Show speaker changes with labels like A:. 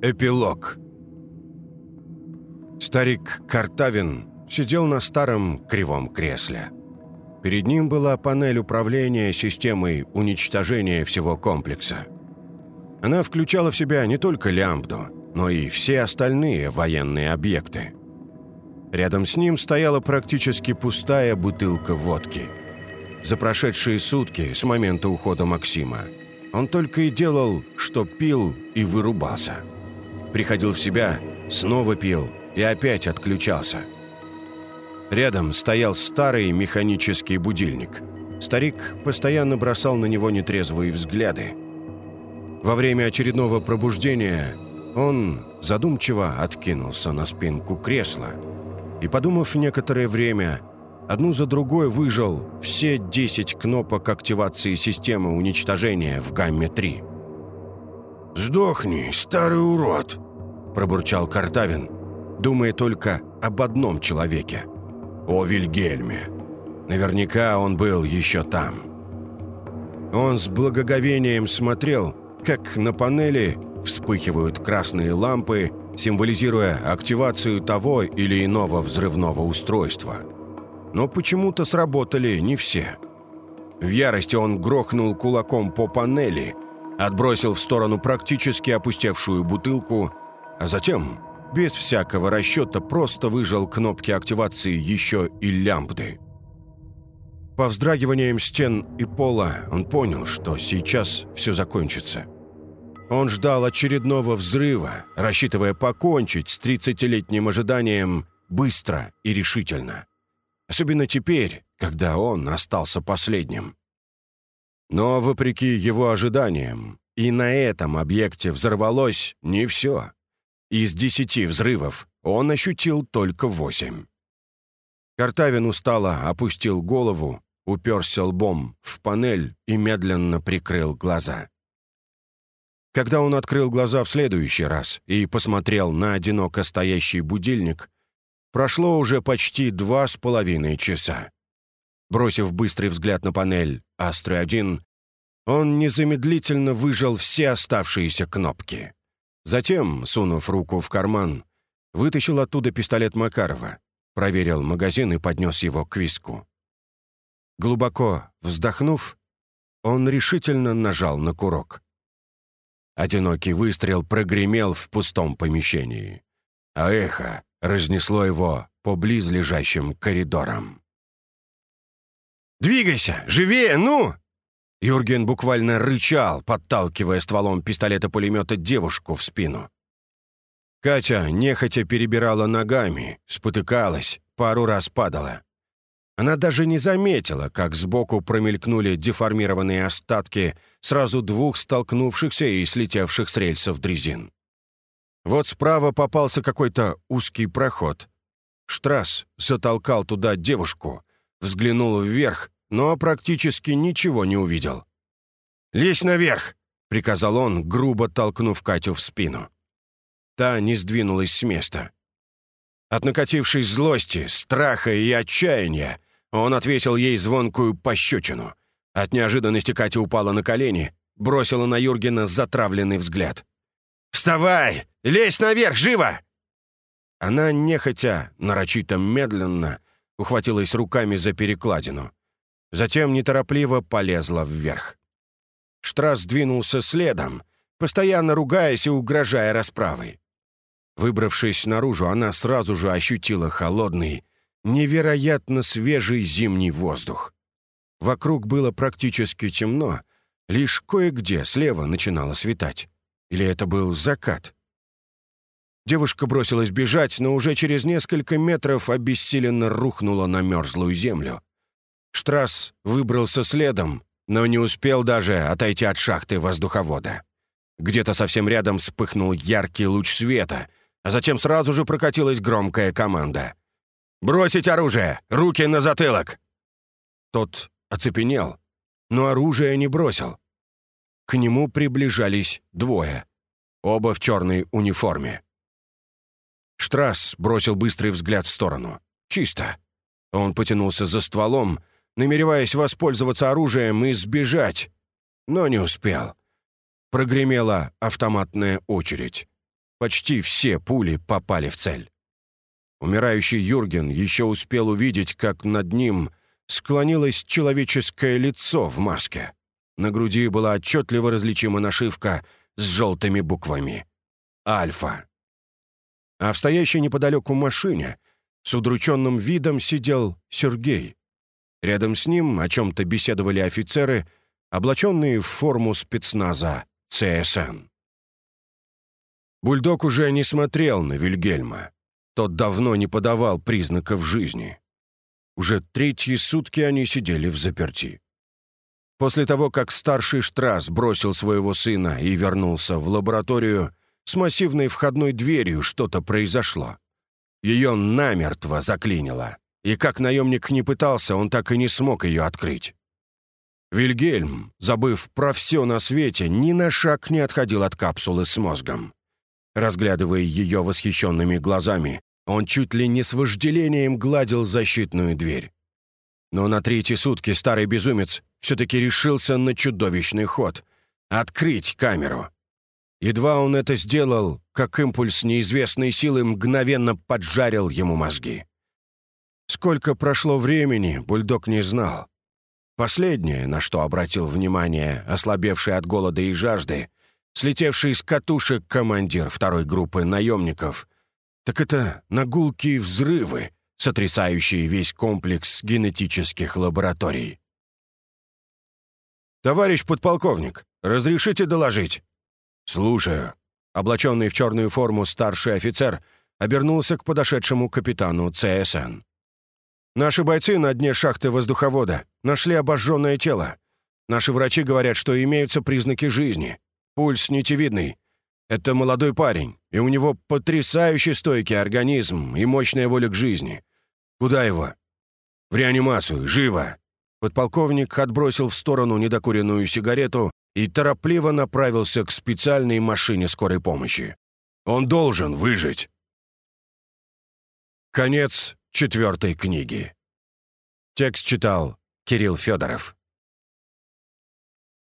A: Эпилог Старик Картавин сидел на старом кривом кресле. Перед ним была панель управления системой уничтожения всего комплекса. Она включала в себя не только лямбду, но и все остальные военные объекты. Рядом с ним стояла практически пустая бутылка водки. За прошедшие сутки с момента ухода Максима он только и делал, что пил и вырубался. Приходил в себя, снова пил и опять отключался. Рядом стоял старый механический будильник. Старик постоянно бросал на него нетрезвые взгляды. Во время очередного пробуждения он задумчиво откинулся на спинку кресла и, подумав некоторое время, одну за другой выжил все 10 кнопок активации системы уничтожения в гамме-3.
B: «Сдохни, старый урод!» – пробурчал Картавин, думая только об одном человеке – о Вильгельме. Наверняка он был еще там.
A: Он с благоговением смотрел, как на панели вспыхивают красные лампы, символизируя активацию того или иного взрывного устройства. Но почему-то сработали не все. В ярости он грохнул кулаком по панели, отбросил в сторону практически опустевшую бутылку, а затем, без всякого расчета, просто выжал кнопки активации еще и лямбды. По вздрагиваниям стен и пола он понял, что сейчас все закончится – он ждал очередного взрыва, рассчитывая покончить с 30-летним ожиданием быстро и решительно. Особенно теперь, когда он остался последним. Но, вопреки его ожиданиям, и на этом объекте взорвалось не все. Из десяти взрывов он ощутил только восемь. Картавин устало опустил голову, уперся лбом в панель и медленно прикрыл глаза. Когда он открыл глаза в следующий раз и посмотрел на одиноко стоящий будильник, прошло уже почти два с половиной часа. Бросив быстрый взгляд на панель «Астры-1», он незамедлительно выжал все оставшиеся кнопки. Затем, сунув руку в карман, вытащил оттуда пистолет Макарова, проверил магазин и поднес его к виску. Глубоко вздохнув, он решительно нажал на курок. Одинокий выстрел прогремел в пустом помещении, а эхо разнесло его по близлежащим коридорам.
B: «Двигайся! Живее, ну!»
A: Юрген буквально рычал, подталкивая стволом пистолета-пулемета девушку в спину. Катя нехотя перебирала ногами, спотыкалась, пару раз падала. Она даже не заметила, как сбоку промелькнули деформированные остатки сразу двух столкнувшихся и слетевших с рельсов дрезин. Вот справа попался какой-то узкий проход. Штрасс затолкал туда девушку, взглянул вверх, но практически ничего не увидел.
B: «Лезь наверх!»
A: — приказал он, грубо толкнув Катю в спину. Та не сдвинулась с места. От накатившей злости, страха и отчаяния он отвесил ей звонкую пощечину. От неожиданности Катя упала на колени, бросила на Юргена затравленный взгляд.
B: «Вставай! Лезь наверх, живо!»
A: Она, нехотя, нарочито медленно, ухватилась руками за перекладину. Затем неторопливо полезла вверх. Штрасс двинулся следом, постоянно ругаясь и угрожая расправой. Выбравшись наружу, она сразу же ощутила холодный, невероятно свежий зимний воздух. Вокруг было практически темно, лишь кое-где слева начинало светать. Или это был закат? Девушка бросилась бежать, но уже через несколько метров обессиленно рухнула на мерзлую землю. Штрасс выбрался следом, но не успел даже отойти от шахты воздуховода. Где-то совсем рядом вспыхнул яркий луч света, а затем сразу же прокатилась громкая команда. «Бросить оружие! Руки на затылок!» Тот оцепенел, но оружие не бросил. К нему приближались двое, оба в черной униформе. Штрасс бросил быстрый взгляд в сторону. «Чисто». Он потянулся за стволом, намереваясь воспользоваться оружием и сбежать, но не успел. Прогремела автоматная очередь. почти все пули попали в цель. Умирающий Юрген еще успел увидеть, как над ним склонилось человеческое лицо в маске. На груди была отчетливо различима нашивка с желтыми буквами. «Альфа». А в стоящей неподалеку машине с удрученным видом сидел Сергей. Рядом с ним о чем-то беседовали офицеры, облаченные в форму спецназа ЦСН. Бульдог уже не смотрел на Вильгельма. Тот давно не подавал признаков жизни. Уже третьи сутки они сидели в заперти. После того, как старший Штрасс бросил своего сына и вернулся в лабораторию, с массивной входной дверью что-то произошло. Ее намертво заклинило, и как наемник не пытался, он так и не смог ее открыть. Вильгельм, забыв про все на свете, ни на шаг не отходил от капсулы с мозгом. Разглядывая ее восхищенными глазами, он чуть ли не с вожделением гладил защитную дверь. Но на третьи сутки старый безумец все-таки решился на чудовищный ход — открыть камеру. Едва он это сделал, как импульс неизвестной силы мгновенно поджарил ему мозги. Сколько прошло времени, бульдог не знал. Последнее, на что обратил внимание, ослабевший от голода и жажды, слетевший с катушек командир второй группы наемников, так это нагулки взрывы, сотрясающие весь комплекс генетических лабораторий. «Товарищ подполковник, разрешите доложить?» «Слушаю». Облаченный в черную форму старший офицер обернулся к подошедшему капитану ЦСН. «Наши бойцы на дне шахты воздуховода нашли обожженное тело. Наши врачи говорят, что имеются признаки жизни. Пульс нитевидный. Это молодой парень, и у него потрясающе стойкий организм и мощная воля к жизни. Куда его? В реанимацию, живо!» Подполковник отбросил в сторону недокуренную сигарету и торопливо направился к специальной машине скорой помощи. «Он должен выжить!» Конец четвертой книги. Текст читал Кирилл Федоров.